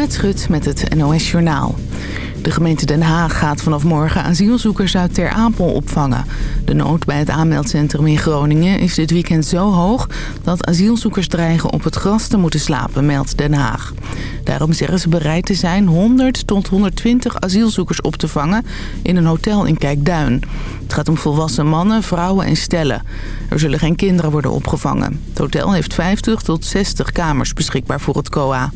Annette Schut met het NOS Journaal. De gemeente Den Haag gaat vanaf morgen asielzoekers uit Ter Apel opvangen. De nood bij het aanmeldcentrum in Groningen is dit weekend zo hoog... dat asielzoekers dreigen op het gras te moeten slapen, meldt Den Haag. Daarom zeggen ze bereid te zijn 100 tot 120 asielzoekers op te vangen... in een hotel in Kijkduin. Het gaat om volwassen mannen, vrouwen en stellen. Er zullen geen kinderen worden opgevangen. Het hotel heeft 50 tot 60 kamers beschikbaar voor het COA.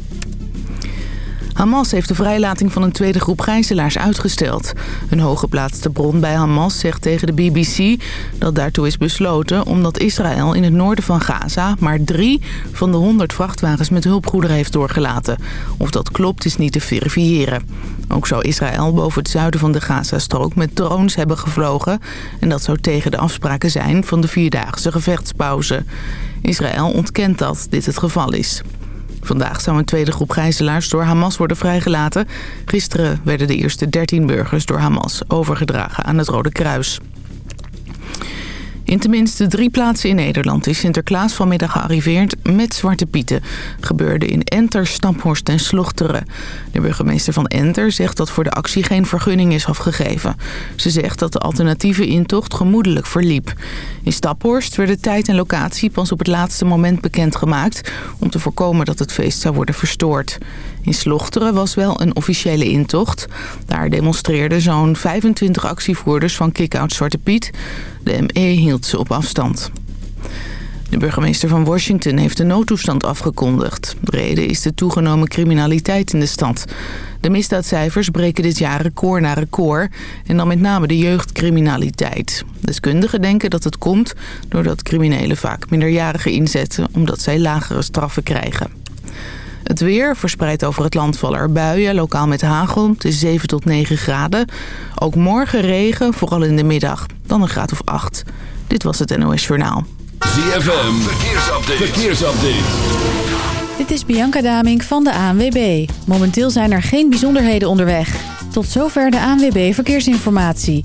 Hamas heeft de vrijlating van een tweede groep gijzelaars uitgesteld. Een hooggeplaatste bron bij Hamas zegt tegen de BBC dat daartoe is besloten... omdat Israël in het noorden van Gaza maar drie van de 100 vrachtwagens met hulpgoederen heeft doorgelaten. Of dat klopt is niet te verifiëren. Ook zou Israël boven het zuiden van de Gazastrook met drones hebben gevlogen... en dat zou tegen de afspraken zijn van de vierdaagse gevechtspauze. Israël ontkent dat dit het geval is. Vandaag zou een tweede groep gijzelaars door Hamas worden vrijgelaten. Gisteren werden de eerste 13 burgers door Hamas overgedragen aan het Rode Kruis. In tenminste drie plaatsen in Nederland is Sinterklaas vanmiddag gearriveerd met Zwarte Pieten. gebeurde in Enter, Staphorst en Slochteren. De burgemeester van Enter zegt dat voor de actie geen vergunning is afgegeven. Ze zegt dat de alternatieve intocht gemoedelijk verliep. In Staphorst werden tijd en locatie pas op het laatste moment bekendgemaakt... om te voorkomen dat het feest zou worden verstoord. In Slochteren was wel een officiële intocht. Daar demonstreerden zo'n 25 actievoerders van Kick-Out Zwarte Piet. De ME hield ze op afstand. De burgemeester van Washington heeft de noodtoestand afgekondigd. De reden is de toegenomen criminaliteit in de stad. De misdaadcijfers breken dit jaar record na record. En dan met name de jeugdcriminaliteit. Deskundigen denken dat het komt doordat criminelen vaak minderjarigen inzetten... omdat zij lagere straffen krijgen. Het weer verspreidt over het land vallen er buien, lokaal met hagel. Het is 7 tot 9 graden. Ook morgen regen, vooral in de middag. Dan een graad of 8. Dit was het NOS Journaal. ZFM, verkeersupdate. verkeersupdate. Dit is Bianca Damink van de ANWB. Momenteel zijn er geen bijzonderheden onderweg. Tot zover de ANWB Verkeersinformatie.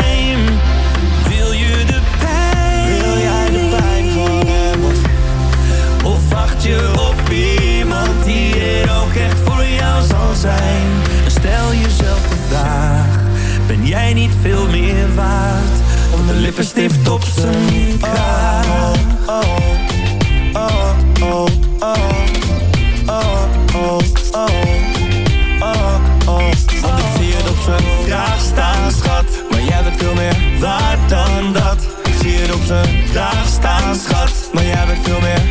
En stel jezelf de vraag: ben jij niet veel meer waard? Want de lippenstift op zijn kraag. Oh, oh, oh, oh, oh, oh, oh, oh, Want ik zie het op zijn kraag staan, schat. Maar jij bent veel meer waard dan dat. Ik zie het op zijn kraag staan, schat. Maar jij bent veel meer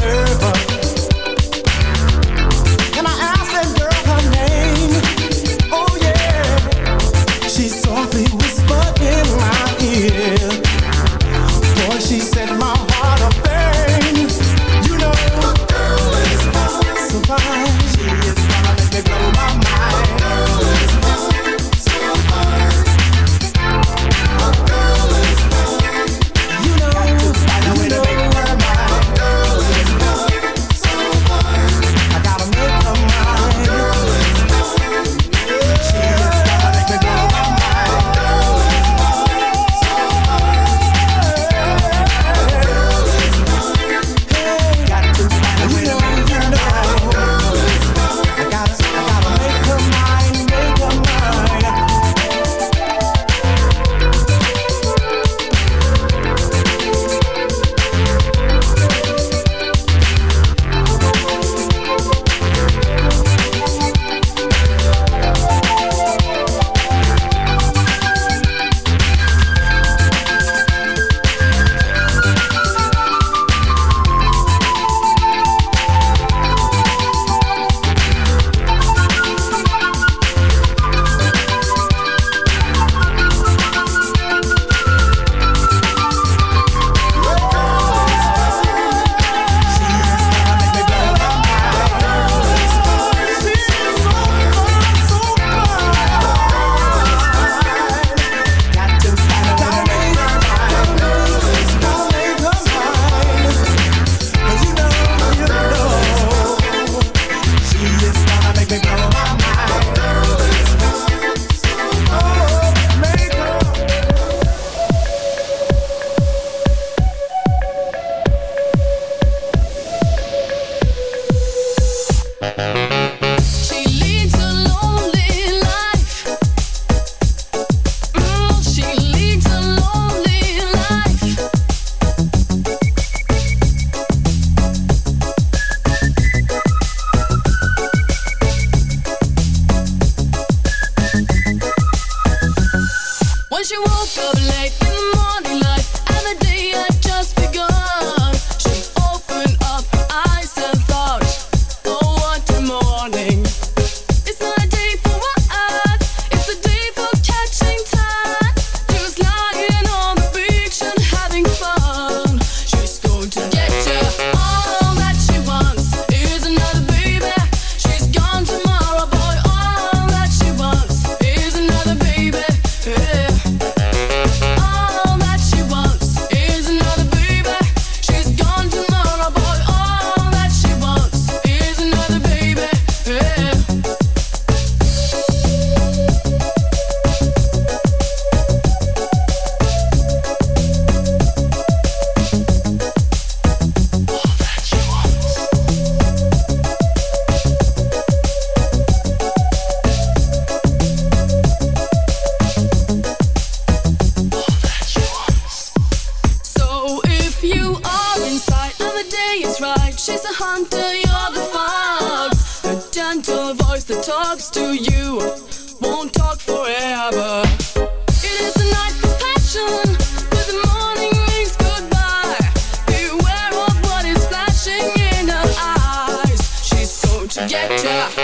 nerve up. Get ya.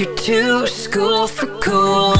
You're too school for cool.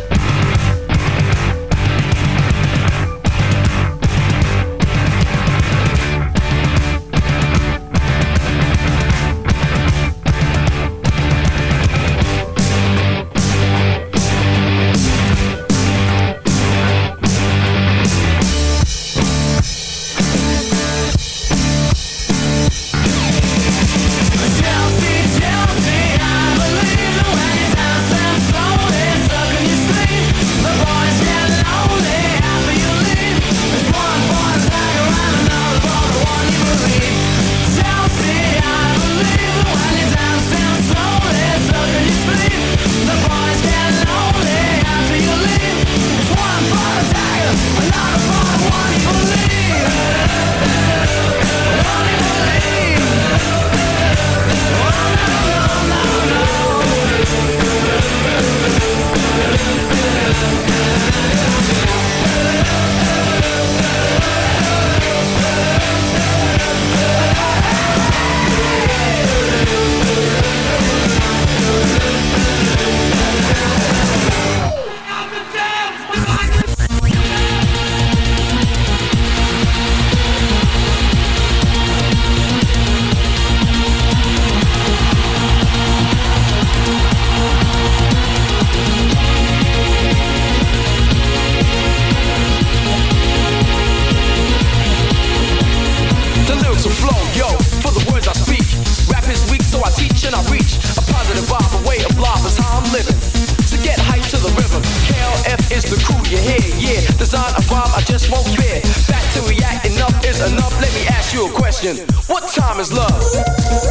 What time is love?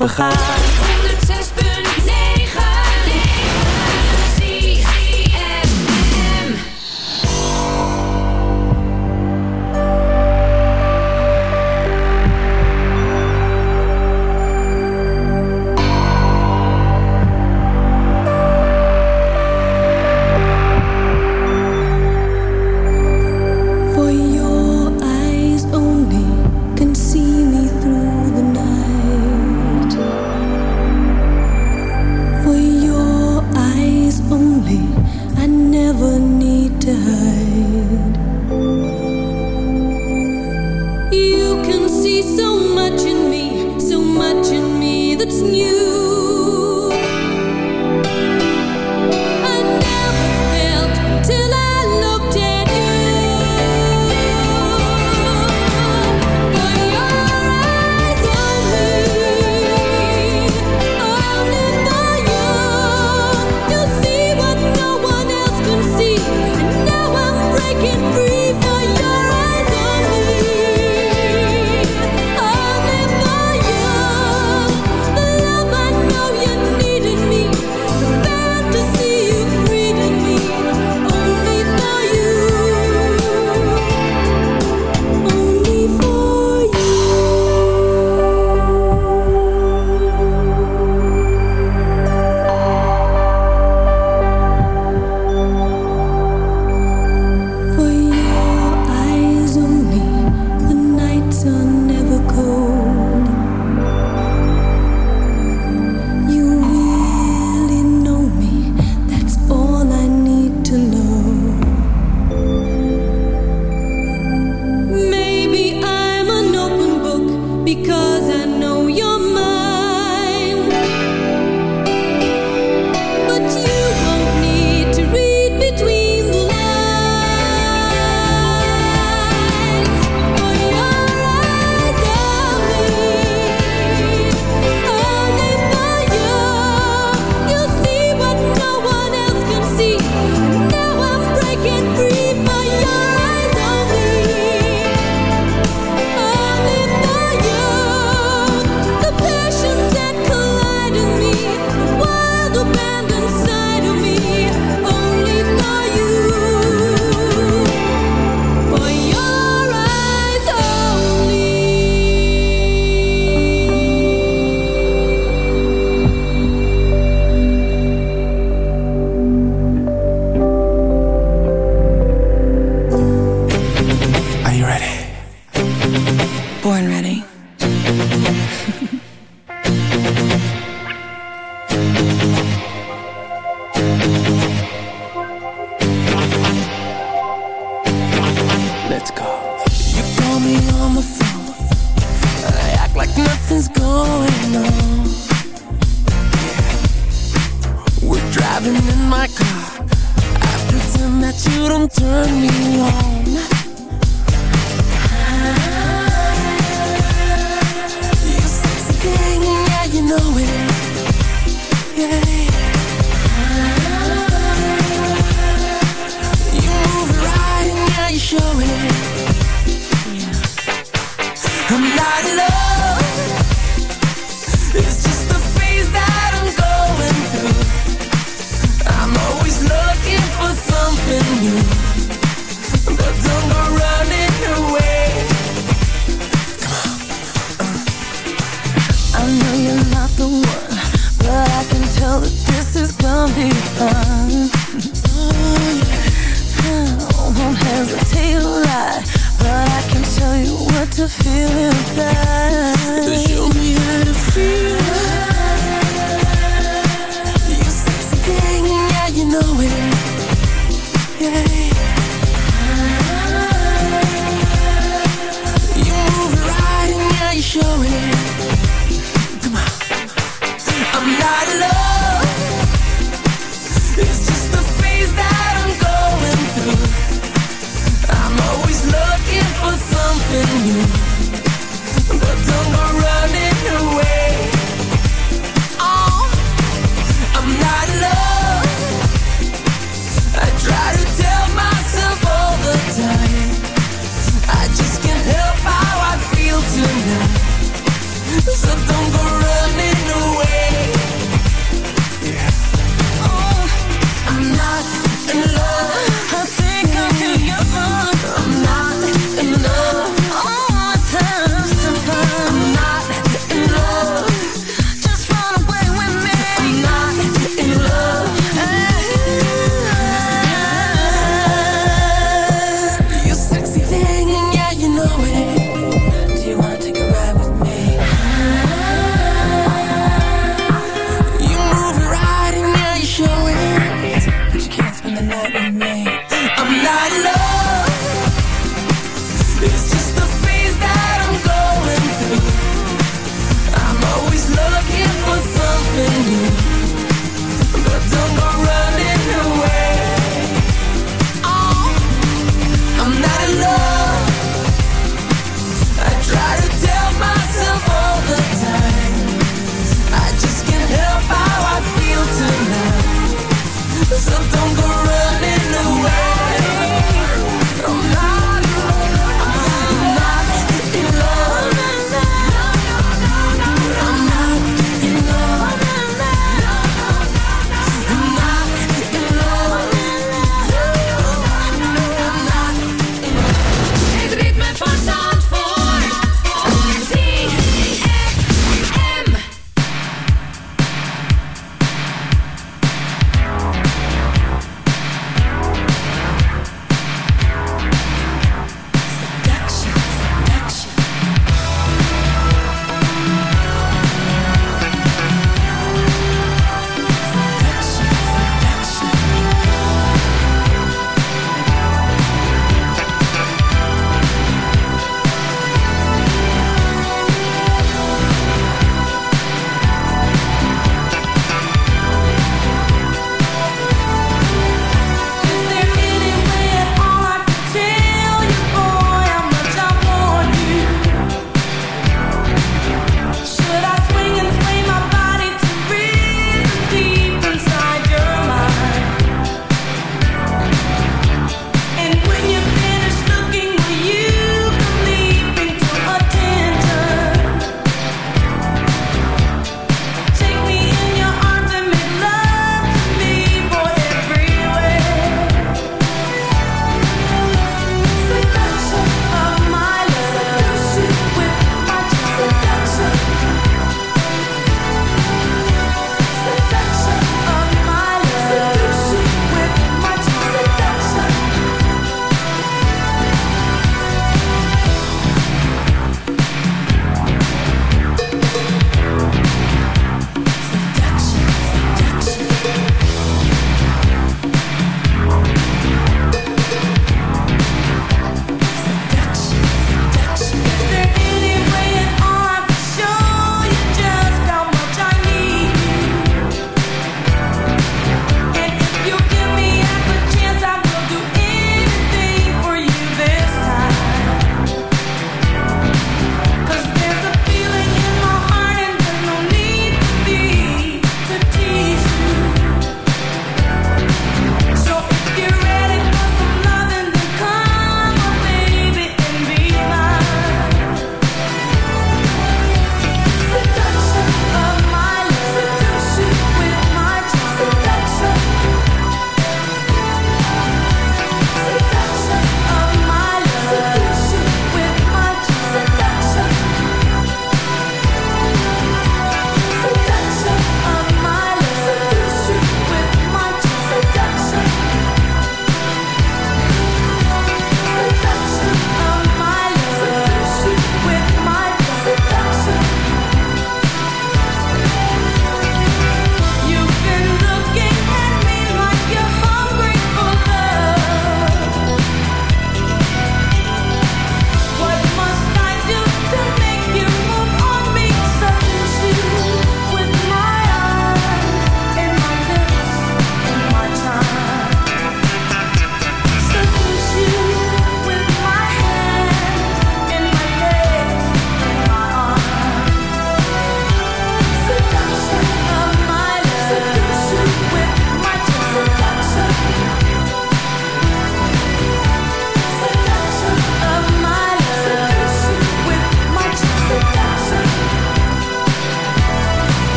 Weer open